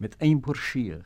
met één borsier.